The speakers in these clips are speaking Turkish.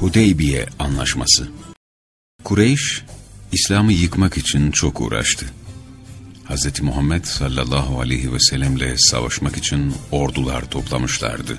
Hudeybiye Anlaşması Kureyş, İslam'ı yıkmak için çok uğraştı. Hz. Muhammed sallallahu aleyhi ve sellemle savaşmak için ordular toplamışlardı.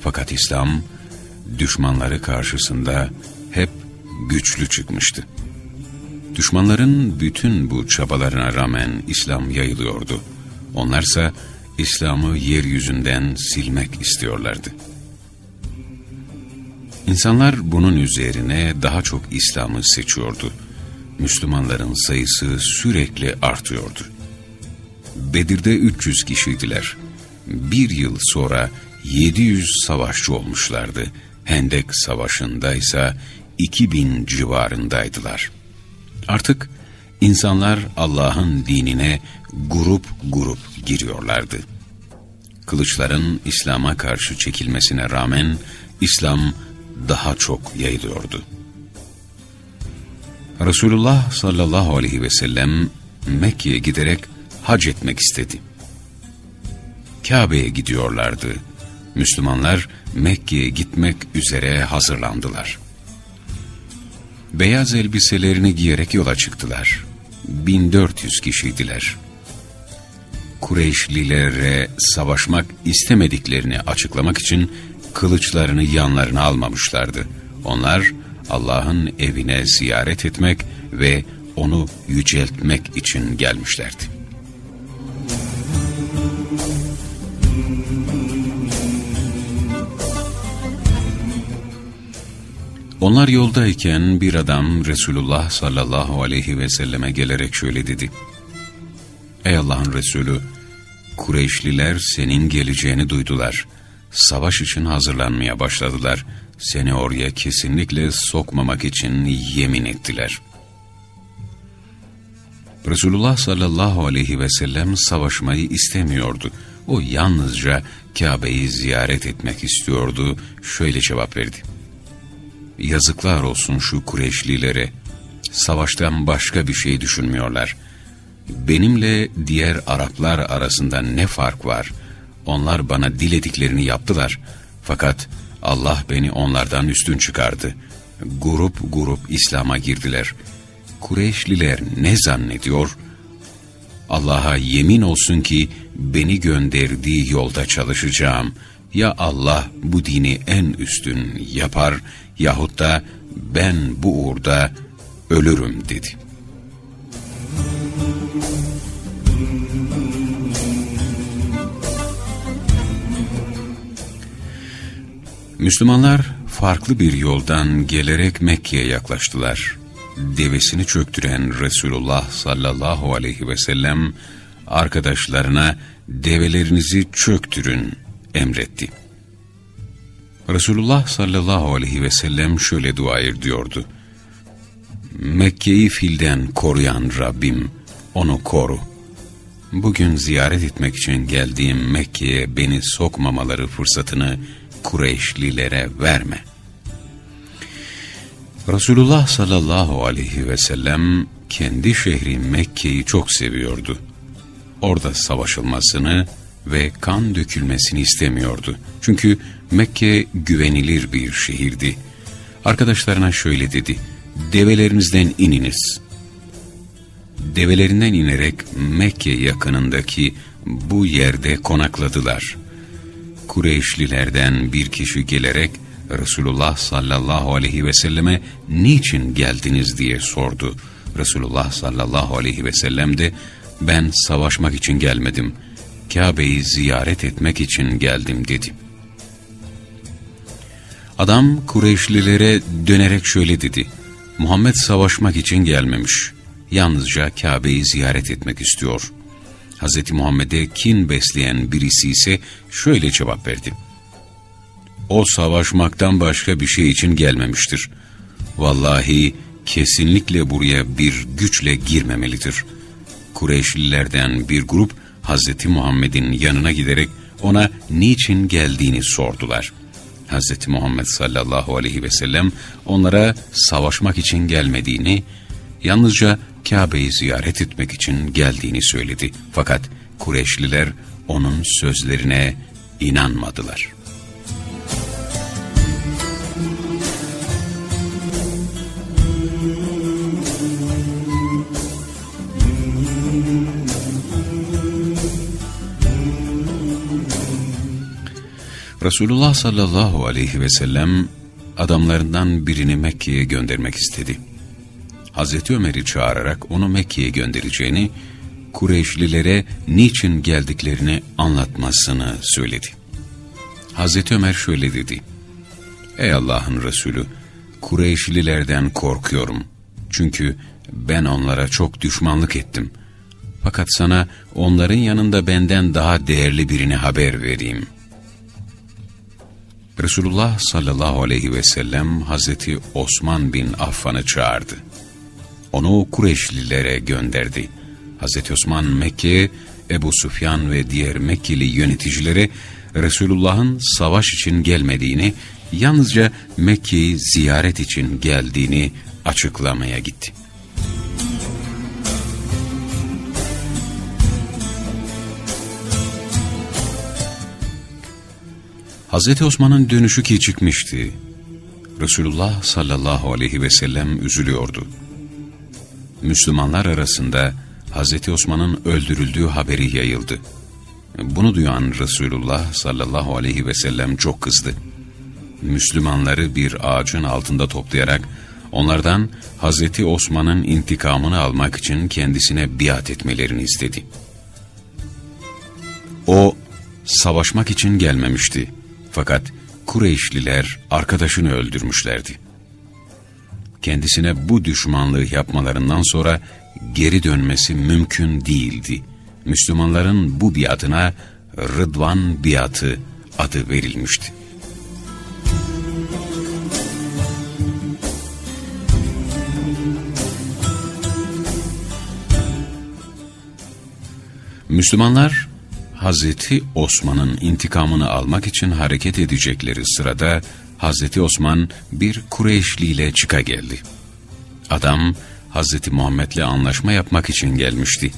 Fakat İslam, düşmanları karşısında hep güçlü çıkmıştı. Düşmanların bütün bu çabalarına rağmen İslam yayılıyordu. Onlarsa İslam'ı yeryüzünden silmek istiyorlardı. İnsanlar bunun üzerine daha çok İslam'ı seçiyordu. Müslümanların sayısı sürekli artıyordu. Bedir'de 300 kişiydiler. Bir yıl sonra 700 savaşçı olmuşlardı. Hendek Savaşı'nda ise 2000 civarındaydılar. Artık insanlar Allah'ın dinine grup grup giriyorlardı. Kılıçların İslam'a karşı çekilmesine rağmen İslam daha çok yayılıyordu. Resulullah sallallahu aleyhi ve sellem Mekke'ye giderek hac etmek istedi. Kabe'ye gidiyorlardı. Müslümanlar Mekke'ye gitmek üzere hazırlandılar. Beyaz elbiselerini giyerek yola çıktılar. 1400 kişiydiler. Kureyşlilere savaşmak istemediklerini açıklamak için kılıçlarını yanlarına almamışlardı. Onlar Allah'ın evine ziyaret etmek ve onu yüceltmek için gelmişlerdi. Onlar yoldayken bir adam Resulullah sallallahu aleyhi ve selleme gelerek şöyle dedi. Ey Allah'ın Resulü, Kureyşliler senin geleceğini duydular. Savaş için hazırlanmaya başladılar. Seni oraya kesinlikle sokmamak için yemin ettiler. Resulullah sallallahu aleyhi ve sellem savaşmayı istemiyordu. O yalnızca Kabe'yi ziyaret etmek istiyordu. Şöyle cevap verdi. Yazıklar olsun şu Kureyşlilere. Savaştan başka bir şey düşünmüyorlar. Benimle diğer Araplar arasında ne fark var? Onlar bana dilediklerini yaptılar. Fakat Allah beni onlardan üstün çıkardı. Grup grup İslam'a girdiler. Kureyşliler ne zannediyor? Allah'a yemin olsun ki beni gönderdiği yolda çalışacağım. Ya Allah bu dini en üstün yapar yahut da ben bu uğurda ölürüm dedi. Müslümanlar farklı bir yoldan gelerek Mekke'ye yaklaştılar. Devesini çöktüren Resulullah sallallahu aleyhi ve sellem arkadaşlarına develerinizi çöktürün emretti. Resulullah sallallahu aleyhi ve sellem şöyle dua ediyordu. Mekke'yi filden koruyan Rabbim onu koru. Bugün ziyaret etmek için geldiğim Mekke'ye beni sokmamaları fırsatını Kureyşlilere verme. Resulullah sallallahu aleyhi ve sellem kendi şehri Mekke'yi çok seviyordu. Orada savaşılmasını ve kan dökülmesini istemiyordu. Çünkü Mekke güvenilir bir şehirdi. Arkadaşlarına şöyle dedi, develerinizden ininiz. Develerinden inerek Mekke yakınındaki bu yerde konakladılar. Kureyşlilerden bir kişi gelerek Resulullah sallallahu aleyhi ve selleme niçin geldiniz diye sordu. Resulullah sallallahu aleyhi ve sellem de ben savaşmak için gelmedim. Kabe'yi ziyaret etmek için geldim dedi. Adam Kureyşlilere dönerek şöyle dedi. Muhammed savaşmak için gelmemiş. Yalnızca Kabe'yi ziyaret etmek istiyor. Hz. Muhammed'e kin besleyen birisi ise şöyle cevap verdi. O savaşmaktan başka bir şey için gelmemiştir. Vallahi kesinlikle buraya bir güçle girmemelidir. Kureyşlilerden bir grup Hz. Muhammed'in yanına giderek ona niçin geldiğini sordular. Hz. Muhammed sallallahu aleyhi ve sellem onlara savaşmak için gelmediğini, yalnızca Kabe'yi ziyaret etmek için geldiğini söyledi. Fakat Kureşliler onun sözlerine inanmadılar. Resulullah sallallahu aleyhi ve sellem adamlarından birini Mekke'ye göndermek istedi. Hazreti Ömer'i çağırarak onu Mekke'ye göndereceğini, Kureyşlilere niçin geldiklerini anlatmasını söyledi. Hazreti Ömer şöyle dedi. Ey Allah'ın Resulü, Kureyşlilerden korkuyorum. Çünkü ben onlara çok düşmanlık ettim. Fakat sana onların yanında benden daha değerli birini haber vereyim. Resulullah sallallahu aleyhi ve sellem Hazreti Osman bin Affan'ı çağırdı. Onu Kureyşlilere gönderdi. Hazreti Osman Mekke'ye Ebu Sufyan ve diğer Mekkeli yöneticilere Resulullah'ın savaş için gelmediğini, yalnızca Mekke'yi ziyaret için geldiğini açıklamaya gitti. Hazreti Osman'ın dönüşü ki çıkmıştı. Resulullah sallallahu aleyhi ve sellem üzülüyordu. Müslümanlar arasında Hazreti Osman'ın öldürüldüğü haberi yayıldı. Bunu duyan Resulullah sallallahu aleyhi ve sellem çok kızdı. Müslümanları bir ağacın altında toplayarak onlardan Hazreti Osman'ın intikamını almak için kendisine biat etmelerini istedi. O savaşmak için gelmemişti. Fakat Kureyşliler arkadaşını öldürmüşlerdi. Kendisine bu düşmanlığı yapmalarından sonra geri dönmesi mümkün değildi. Müslümanların bu biatına Rıdvan biatı adı verilmişti. Müslümanlar Hazreti Osman'ın intikamını almak için hareket edecekleri sırada Hazreti Osman bir Kureyşli ile çıka geldi. Adam Hazreti Muhammed'le anlaşma yapmak için gelmişti.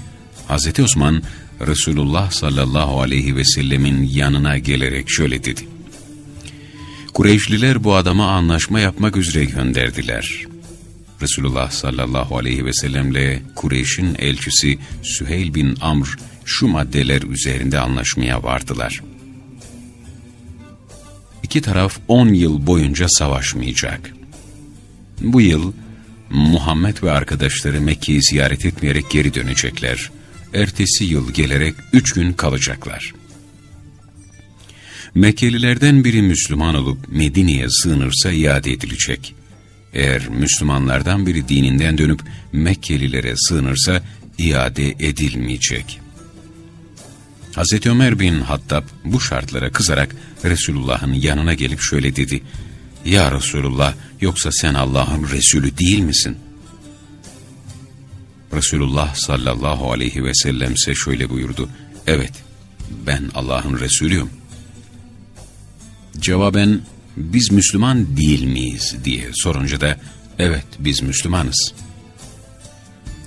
Hazreti Osman Resulullah sallallahu aleyhi ve sellemin yanına gelerek şöyle dedi. Kureyşliler bu adama anlaşma yapmak üzere gönderdiler. Resulullah sallallahu aleyhi ve sellemle Kureyş'in elçisi Süheyl bin Amr şu maddeler üzerinde anlaşmaya vardılar. İki taraf on yıl boyunca savaşmayacak. Bu yıl Muhammed ve arkadaşları Mekke'yi ziyaret etmeyerek geri dönecekler. Ertesi yıl gelerek üç gün kalacaklar. Mekkelilerden biri Müslüman olup Medine'ye sığınırsa iade edilecek. Eğer Müslümanlardan biri dininden dönüp Mekkelilere sığınırsa iade edilmeyecek. Hz. Ömer bin Hattab bu şartlara kızarak Resulullah'ın yanına gelip şöyle dedi. Ya Resulullah yoksa sen Allah'ın Resulü değil misin? Resulullah sallallahu aleyhi ve sellem ise şöyle buyurdu. Evet ben Allah'ın Resulüyüm. Cevaben biz Müslüman değil miyiz diye sorunca da evet biz Müslümanız.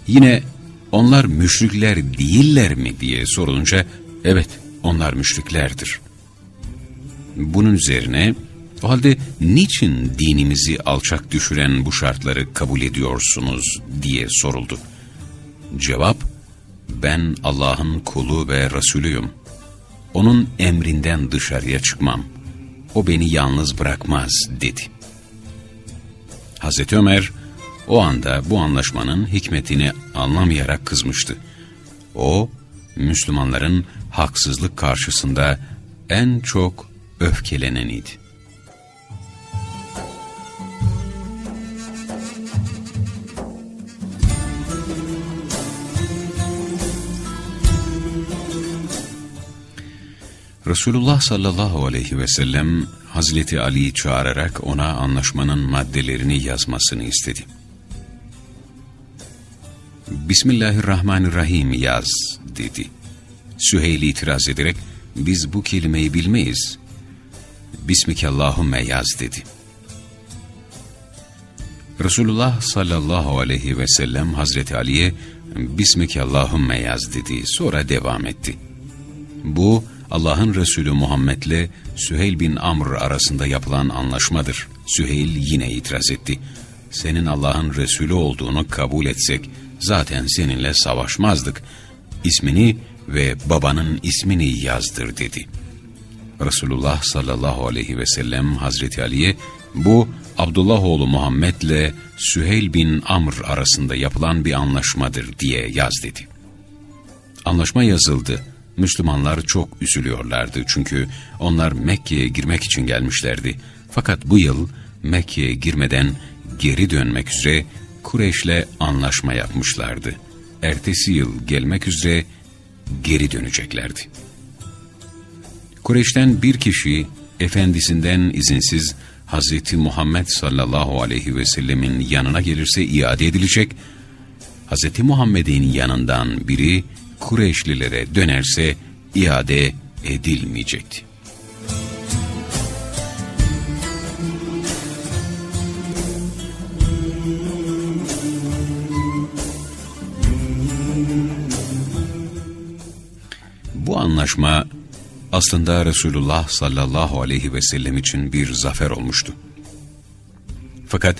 Yine onlar müşrikler değiller mi diye sorulunca evet onlar müşriklerdir. Bunun üzerine o halde niçin dinimizi alçak düşüren bu şartları kabul ediyorsunuz diye soruldu. Cevap, ben Allah'ın kulu ve Resulüyüm. Onun emrinden dışarıya çıkmam. O beni yalnız bırakmaz dedi. Hazreti Ömer o anda bu anlaşmanın hikmetini anlamayarak kızmıştı. O, Müslümanların haksızlık karşısında en çok öfkeleneniydi. Resulullah sallallahu aleyhi ve sellem Hazreti Ali'yi çağırarak ona anlaşmanın maddelerini yazmasını istedi. Bismillahirrahmanirrahim yaz dedi. Süheyli itiraz ederek biz bu kelimeyi bilmeyiz. Bismikallahümme yaz dedi. Resulullah sallallahu aleyhi ve sellem Hazreti Ali'ye Bismikallahümme yaz dedi. Sonra devam etti. Bu Allah'ın Resulü Muhammed'le Süheyl bin Amr arasında yapılan anlaşmadır. Süheyl yine itiraz etti. Senin Allah'ın Resulü olduğunu kabul etsek zaten seninle savaşmazdık. İsmini ve babanın ismini yazdır dedi. Resulullah sallallahu aleyhi ve sellem Hazreti Ali'ye bu Abdullah oğlu Muhammed'le Süheyl bin Amr arasında yapılan bir anlaşmadır diye yaz dedi. Anlaşma yazıldı. Müslümanlar çok üzülüyorlardı çünkü onlar Mekke'ye girmek için gelmişlerdi. Fakat bu yıl Mekke'ye girmeden geri dönmek üzere Kureyş'le anlaşma yapmışlardı. Ertesi yıl gelmek üzere geri döneceklerdi. Kureyş'ten bir kişi efendisinden izinsiz Hazreti Muhammed sallallahu aleyhi ve sellemin yanına gelirse iade edilecek. Hazreti Muhammed'in yanından biri Kureyşlilere dönerse iade edilmeyecekti. Bu anlaşma aslında Resulullah sallallahu aleyhi ve sellem için bir zafer olmuştu. Fakat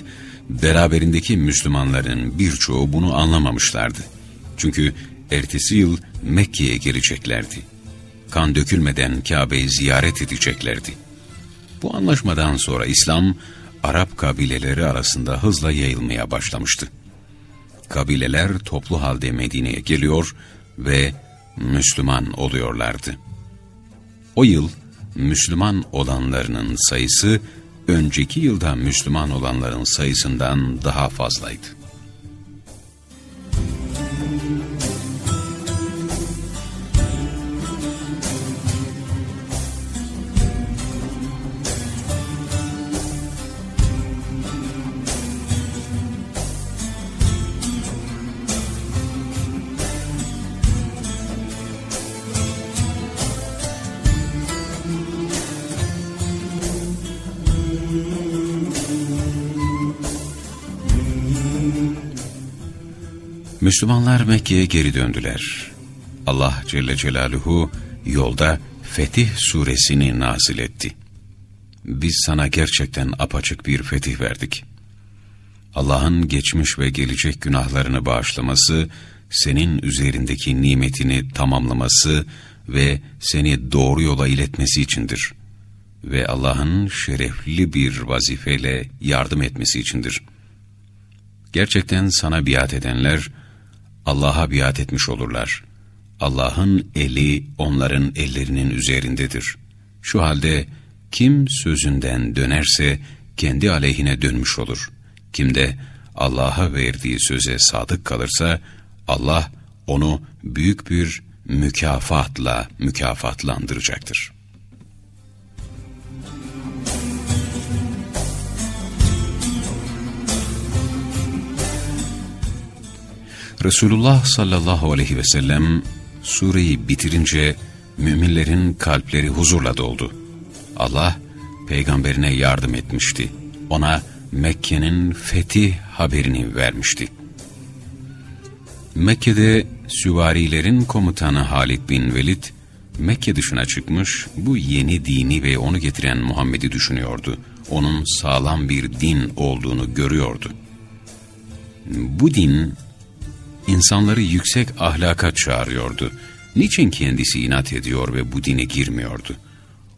beraberindeki Müslümanların birçoğu bunu anlamamışlardı. Çünkü ertesi yıl Mekke'ye gireceklerdi. Kan dökülmeden Kabe'yi ziyaret edeceklerdi. Bu anlaşmadan sonra İslam, Arap kabileleri arasında hızla yayılmaya başlamıştı. Kabileler toplu halde Medine'ye geliyor ve Müslüman oluyorlardı. O yıl Müslüman olanlarının sayısı önceki yılda Müslüman olanların sayısından daha fazlaydı. Müslümanlar Mekke'ye geri döndüler. Allah Celle Celaluhu yolda Fetih suresini nazil etti. Biz sana gerçekten apaçık bir fetih verdik. Allah'ın geçmiş ve gelecek günahlarını bağışlaması, senin üzerindeki nimetini tamamlaması ve seni doğru yola iletmesi içindir. Ve Allah'ın şerefli bir vazifeyle yardım etmesi içindir. Gerçekten sana biat edenler, Allah'a biat etmiş olurlar. Allah'ın eli onların ellerinin üzerindedir. Şu halde kim sözünden dönerse kendi aleyhine dönmüş olur. Kim de Allah'a verdiği söze sadık kalırsa Allah onu büyük bir mükafatla mükafatlandıracaktır.'' Resulullah sallallahu aleyhi ve sellem sureyi bitirince müminlerin kalpleri huzurla doldu. Allah peygamberine yardım etmişti. Ona Mekke'nin fetih haberini vermişti. Mekke'de süvarilerin komutanı Halid bin Velid, Mekke dışına çıkmış, bu yeni dini ve onu getiren Muhammed'i düşünüyordu. Onun sağlam bir din olduğunu görüyordu. Bu din insanları yüksek ahlaka çağırıyordu. Niçin kendisi inat ediyor ve bu dine girmiyordu?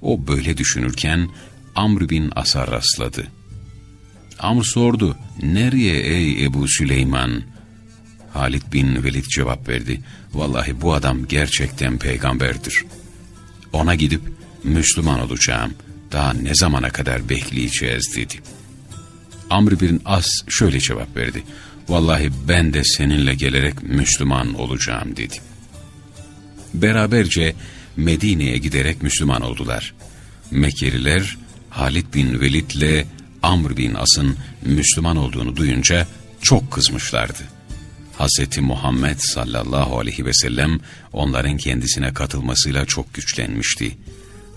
O böyle düşünürken Amr bin As'a rastladı. Amr sordu, nereye ey Ebu Süleyman? Halid bin Velid cevap verdi, vallahi bu adam gerçekten peygamberdir. Ona gidip Müslüman olacağım, daha ne zamana kadar bekleyeceğiz dedi. Amr bin As şöyle cevap verdi, vallahi ben de seninle gelerek Müslüman olacağım dedi. Beraberce Medine'ye giderek Müslüman oldular. Mekkeliler Halid bin Velid ile Amr bin As'ın Müslüman olduğunu duyunca çok kızmışlardı. Hz. Muhammed sallallahu aleyhi ve sellem onların kendisine katılmasıyla çok güçlenmişti.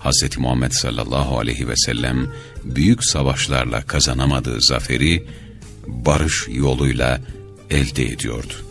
Hz. Muhammed sallallahu aleyhi ve sellem büyük savaşlarla kazanamadığı zaferi barış yoluyla elde ediyordu.